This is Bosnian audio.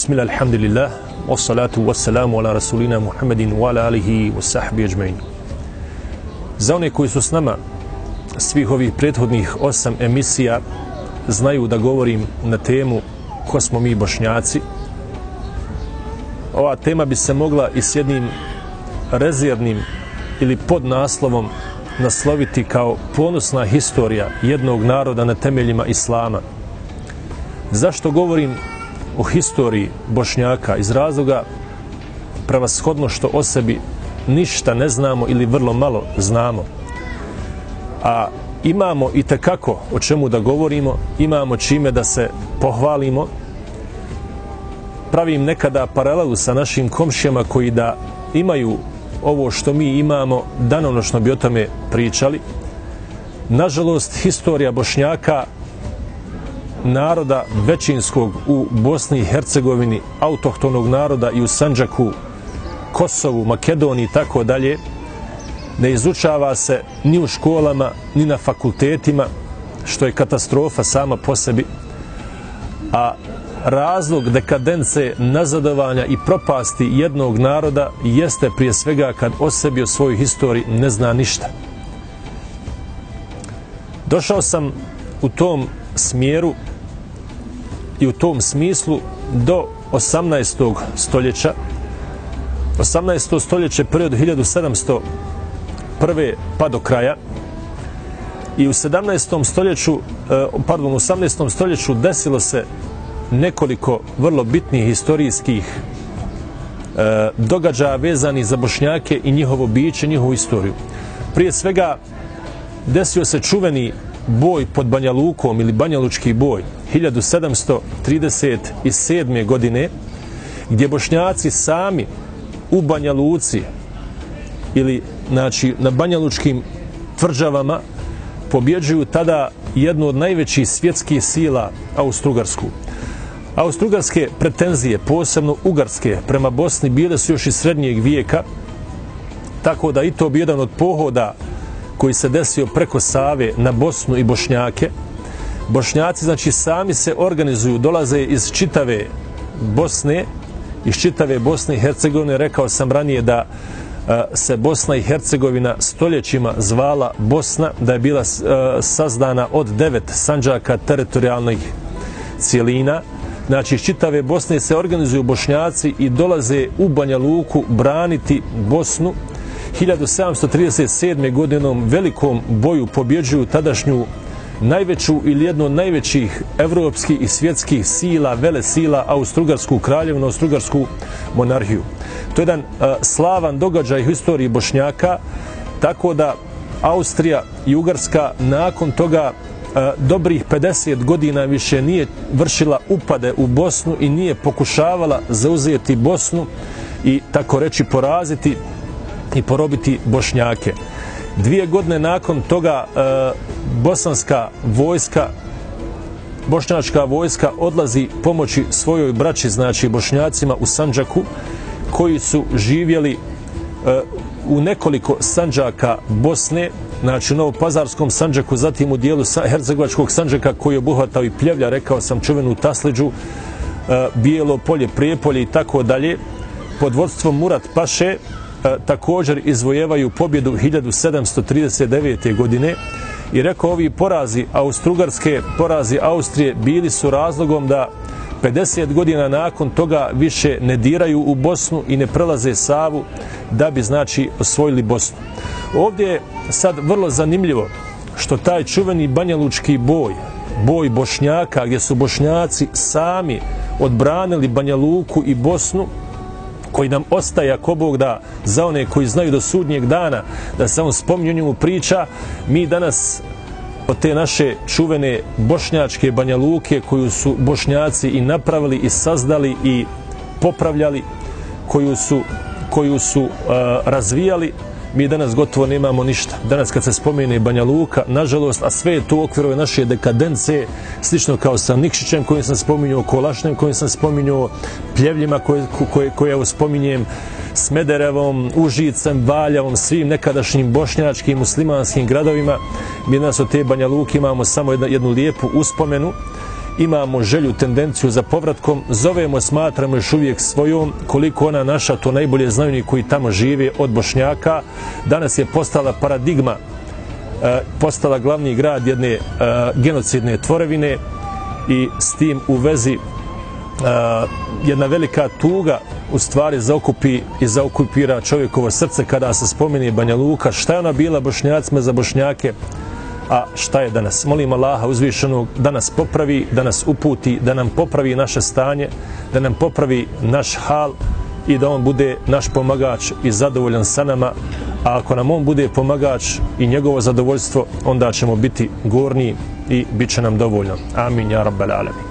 Bismillah, alhamdulillah, wassalatu wassalamu ala rasulina Muhammedin wa ala alihi wa sahbihi ajmain. Za one koji su s nama svih ovih prethodnih osam emisija znaju da govorim na temu ko smo mi bošnjaci. Ova tema bi se mogla i s jednim rezervnim ili pod naslovom nasloviti kao ponosna historija jednog naroda na temeljima Islama. Zašto govorim o historiji Bošnjaka iz razloga prevashodno što o sebi ništa ne znamo ili vrlo malo znamo. A imamo i tekako o čemu da govorimo, imamo čime da se pohvalimo. Pravim nekada paralelu sa našim komšijama koji da imaju ovo što mi imamo, danonošno bi o tome pričali. Nažalost, historija Bošnjaka naroda većinskog u Bosni i Hercegovini, autohtonog naroda i u Sanđaku, Kosovu, Makedoniji i tako dalje, ne izučava se ni u školama, ni na fakultetima, što je katastrofa sama po sebi, a razlog dekadence, nazadovanja i propasti jednog naroda jeste prije svega kad o sebi o svojoj historiji ne zna ništa. Došao sam u tom smjeru i u tom smislu do 18. stoljeća 18. stoljeće prije od 1700 prve pa do kraja i u 17. stoljeću eh, pardon, u 18. stoljeću desilo se nekoliko vrlo bitnih historijskih eh, događaja vezanih za bošnjake i njihovo biće, njihovu istoriju. Prije svega desio se čuveni boj pod Banja Lukom ili Banjalučki boj 1737. godine gdje bošnjaci sami u Banja Luci ili znači, na Banjalučkim tvrđavama pobjeđuju tada jednu od najvećih svjetskih sila Austrugarsku. Austrugarske pretenzije, posebno ugarske, prema Bosni bile su još iz srednjeg vijeka, tako da i to bi jedan od pohoda koji se desio preko Save na Bosnu i Bošnjake. Bošnjaci, znači, sami se organizuju, dolaze iz čitave Bosne, iz čitave Bosne i Hercegovine. Rekao sam ranije da se Bosna i Hercegovina stoljećima zvala Bosna, da je bila sazdana od devet sanđaka teritorijalnih cijelina. Znači, iz čitave Bosne se organizuju bošnjaci i dolaze u Banja Luku braniti Bosnu. 1737. godinom velikom boju pobjeđuju tadašnju najveću ili jednu od najvećih evropskih i svjetskih sila, vele sila, Austrugarsku kraljevnu, Austrugarsku monarhiju. To je jedan uh, slavan događaj u istoriji Bošnjaka, tako da Austrija i Ugarska nakon toga dobrih 50 godina više nije vršila upade u Bosnu i nije pokušavala zauzeti Bosnu i tako reći poraziti i porobiti Bošnjake. Dvije godine nakon toga e, bosanska vojska bošnjačka vojska odlazi pomoći svojoj braći, znači bošnjacima u Sanđaku, koji su živjeli e, u nekoliko Sanđaka Bosne, znači u Novopazarskom Sanđaku, zatim u dijelu Hercegovačkog Sanđaka koji je obuhvatao i pljevlja, rekao sam čuvenu Tasliđu, e, Bijelo polje, Prijepolje i tako dalje, pod vodstvom Murat Paše, E, također izvojevaju pobjedu 1739. godine i rekao ovi porazi Austrugarske, porazi Austrije bili su razlogom da 50 godina nakon toga više ne diraju u Bosnu i ne prelaze Savu da bi znači osvojili Bosnu. Ovdje je sad vrlo zanimljivo što taj čuveni Banjalučki boj, boj Bošnjaka gdje su Bošnjaci sami odbranili Banja Luku i Bosnu, koji nam ostaje ako Bog da za one koji znaju do sudnjeg dana da se on spominju njemu priča. Mi danas od te naše čuvene bošnjačke Banja Luke koju su bošnjaci i napravili i sazdali i popravljali koju su, koju su uh, razvijali mi danas gotovo nemamo ništa. Danas kad se spomene Banja Luka, nažalost, a sve je to u okviru naše dekadence, slično kao sa Nikšićem kojim sam spominjao, Kolašnem kojim sam spominjao, Pljevljima koje, koje, koje evo spominjem, Smederevom, Užicem, Valjavom, svim nekadašnjim bošnjačkim muslimanskim gradovima. Mi danas od te Banja Luke imamo samo jednu, jednu lijepu uspomenu imamo želju, tendenciju za povratkom, zovemo, smatramo još uvijek svojom, koliko ona naša, to najbolje znaju ni koji tamo žive od Bošnjaka. Danas je postala paradigma, e, postala glavni grad jedne e, genocidne tvorevine i s tim u vezi e, jedna velika tuga u stvari zaokupi i zaokupira čovjekovo srce kada se spomeni Banja Luka. Šta je ona bila bošnjacima za bošnjake? A šta je danas. Molim Allaha uzvišenog da nas popravi, da nas uputi, da nam popravi naše stanje, da nam popravi naš hal i da on bude naš pomagač i zadovoljan sa nama. A ako nam on bude pomagač i njegovo zadovoljstvo, onda ćemo biti gorni i bit će nam dovoljno. Amin, ja rabbal alamin.